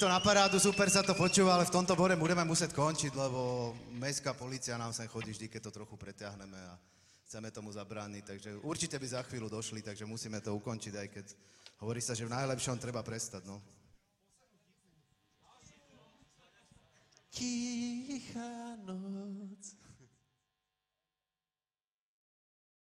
to na parádu, super sa to počúva, ale v tomto bore budeme musieť končiť, lebo mestská policia nám sem chodí vždy, keď to trochu pretiahneme a chceme tomu zabrániť, takže určite by za chvíľu došli, takže musíme to ukončiť, aj keď hovorí sa, že v najlepšom treba prestať, no. Tichá noc.